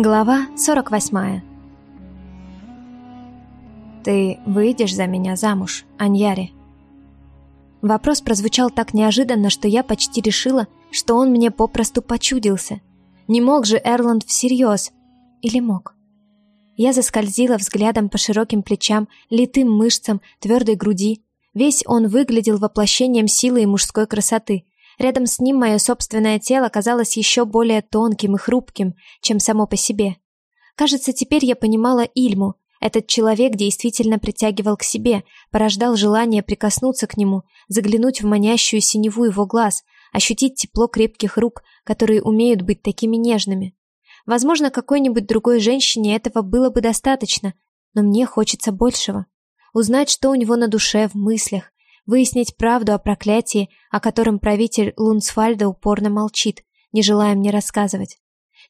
Глава 48 «Ты выйдешь за меня замуж, Аньяри?» Вопрос прозвучал так неожиданно, что я почти решила, что он мне попросту почудился. Не мог же Эрланд всерьез. Или мог? Я заскользила взглядом по широким плечам, литым мышцам, твердой груди. Весь он выглядел воплощением силы и мужской красоты, Рядом с ним мое собственное тело казалось еще более тонким и хрупким, чем само по себе. Кажется, теперь я понимала Ильму. Этот человек действительно притягивал к себе, порождал желание прикоснуться к нему, заглянуть в манящую синеву его глаз, ощутить тепло крепких рук, которые умеют быть такими нежными. Возможно, какой-нибудь другой женщине этого было бы достаточно, но мне хочется большего. Узнать, что у него на душе, в мыслях, выяснить правду о проклятии, о котором правитель Лунсфальда упорно молчит, не желая мне рассказывать.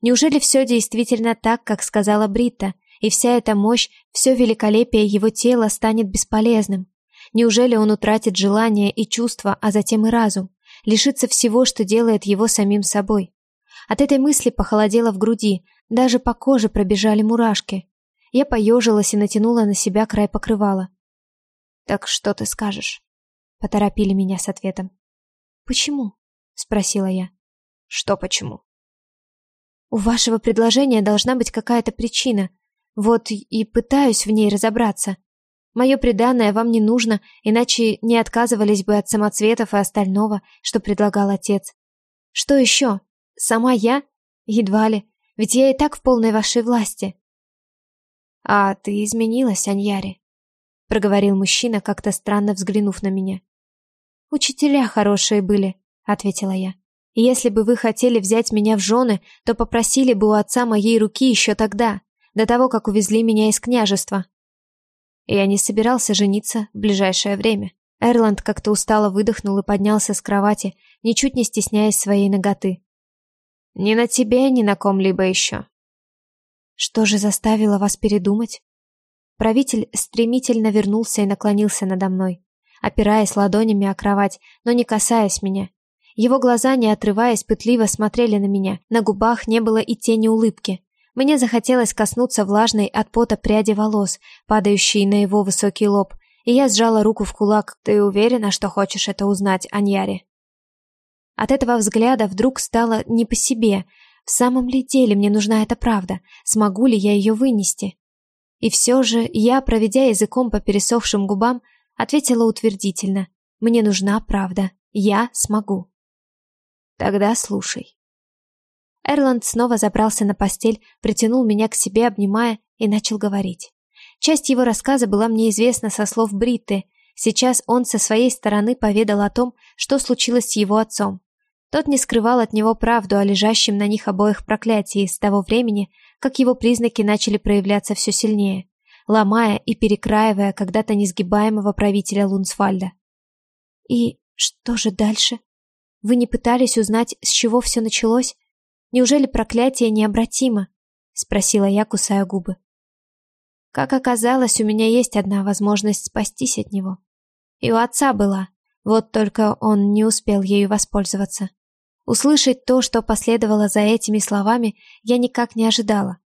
Неужели все действительно так, как сказала Бритта, и вся эта мощь, все великолепие его тела станет бесполезным? Неужели он утратит желание и чувства, а затем и разум, лишится всего, что делает его самим собой? От этой мысли похолодело в груди, даже по коже пробежали мурашки. Я поежилась и натянула на себя край покрывала. «Так что ты скажешь?» Поторопили меня с ответом. «Почему?» — спросила я. «Что почему?» «У вашего предложения должна быть какая-то причина. Вот и пытаюсь в ней разобраться. Мое преданное вам не нужно, иначе не отказывались бы от самоцветов и остального, что предлагал отец. Что еще? Сама я? Едва ли. Ведь я и так в полной вашей власти». «А ты изменилась, Аньяри», — проговорил мужчина, как-то странно взглянув на меня. «Учителя хорошие были», — ответила я. «Если бы вы хотели взять меня в жены, то попросили бы у отца моей руки еще тогда, до того, как увезли меня из княжества». Я не собирался жениться в ближайшее время. Эрланд как-то устало выдохнул и поднялся с кровати, ничуть не стесняясь своей ноготы. «Ни на тебе, ни на ком-либо еще». «Что же заставило вас передумать?» Правитель стремительно вернулся и наклонился надо мной опираясь ладонями о кровать, но не касаясь меня. Его глаза, не отрываясь, пытливо смотрели на меня. На губах не было и тени улыбки. Мне захотелось коснуться влажной от пота пряди волос, падающей на его высокий лоб, и я сжала руку в кулак. «Ты уверена, что хочешь это узнать, Аньяре?» От этого взгляда вдруг стало не по себе. В самом ли деле мне нужна эта правда? Смогу ли я ее вынести? И все же я, проведя языком по пересохшим губам, Ответила утвердительно. Мне нужна правда. Я смогу. Тогда слушай. Эрланд снова забрался на постель, притянул меня к себе, обнимая, и начал говорить. Часть его рассказа была мне известна со слов Бритты. Сейчас он со своей стороны поведал о том, что случилось с его отцом. Тот не скрывал от него правду о лежащем на них обоих проклятии с того времени, как его признаки начали проявляться все сильнее ломая и перекраивая когда-то несгибаемого правителя Лунсфальда. И что же дальше? Вы не пытались узнать, с чего все началось? Неужели проклятие необратимо? Спросила я, кусая губы. Как оказалось, у меня есть одна возможность спастись от него. И у отца была, вот только он не успел ею воспользоваться. Услышать то, что последовало за этими словами, я никак не ожидала.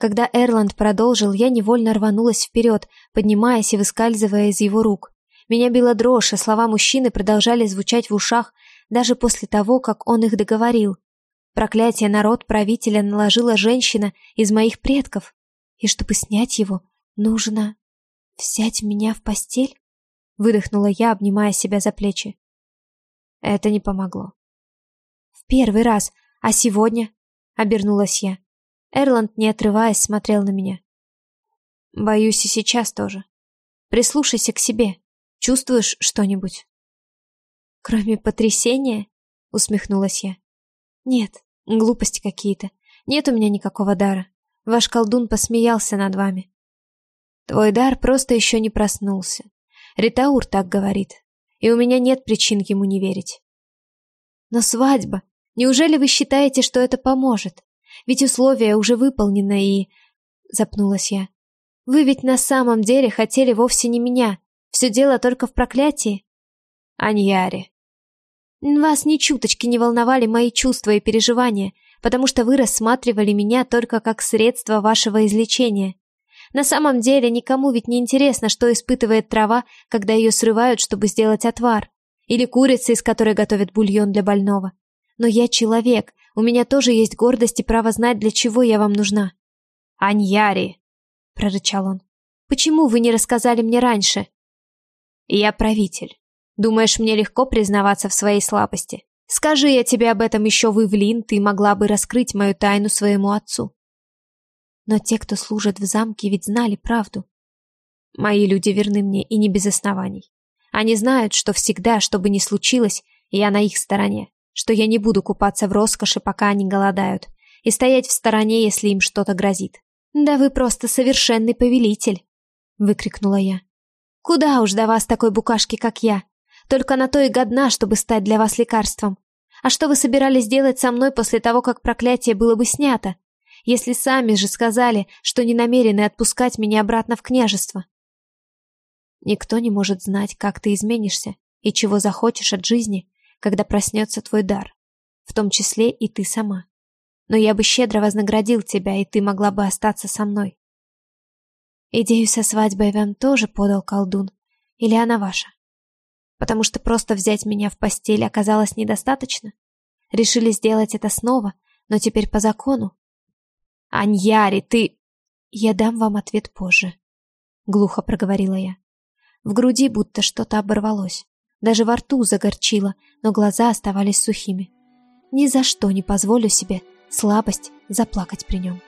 Когда Эрланд продолжил, я невольно рванулась вперед, поднимаясь и выскальзывая из его рук. Меня била дрожь, а слова мужчины продолжали звучать в ушах даже после того, как он их договорил. Проклятие народ правителя наложила женщина из моих предков. И чтобы снять его, нужно взять меня в постель? Выдохнула я, обнимая себя за плечи. Это не помогло. В первый раз, а сегодня? Обернулась я. Эрланд, не отрываясь, смотрел на меня. Боюсь и сейчас тоже. Прислушайся к себе. Чувствуешь что-нибудь? Кроме потрясения? Усмехнулась я. Нет, глупости какие-то. Нет у меня никакого дара. Ваш колдун посмеялся над вами. Твой дар просто еще не проснулся. Ритаур так говорит. И у меня нет причин ему не верить. Но свадьба. Неужели вы считаете, что это поможет? Ведь условия уже выполнены и... Запнулась я. Вы ведь на самом деле хотели вовсе не меня. Все дело только в проклятии. Аньяре. Вас ни чуточки не волновали мои чувства и переживания. потому что вы рассматривали меня только как средство вашего излечения. На самом деле никому ведь не интересно, что испытывает трава, когда ее срывают, чтобы сделать отвар, или курица, из которой готовят бульон для больного. Но я человек, у меня тоже есть гордость и право знать, для чего я вам нужна. «Аньяри!» — прорычал он. «Почему вы не рассказали мне раньше?» «Я правитель. Думаешь, мне легко признаваться в своей слабости? Скажи я тебе об этом еще в Ивлин, ты могла бы раскрыть мою тайну своему отцу». Но те, кто служит в замке, ведь знали правду. Мои люди верны мне и не без оснований. Они знают, что всегда, что бы ни случилось, я на их стороне, что я не буду купаться в роскоши, пока они голодают, и стоять в стороне, если им что-то грозит. «Да вы просто совершенный повелитель!» — выкрикнула я. «Куда уж до вас такой букашки, как я? Только на то и годна, чтобы стать для вас лекарством. А что вы собирались делать со мной после того, как проклятие было бы снято? Если сами же сказали, что не намерены отпускать меня обратно в княжество?» Никто не может знать, как ты изменишься и чего захочешь от жизни, когда проснется твой дар, в том числе и ты сама но я бы щедро вознаградил тебя, и ты могла бы остаться со мной. Идею со свадьбой вам тоже подал колдун, или она ваша? Потому что просто взять меня в постель оказалось недостаточно? Решили сделать это снова, но теперь по закону? Аньяри, ты... Я дам вам ответ позже, глухо проговорила я. В груди будто что-то оборвалось. Даже во рту загорчило, но глаза оставались сухими. Ни за что не позволю себе слабость заплакать при нем.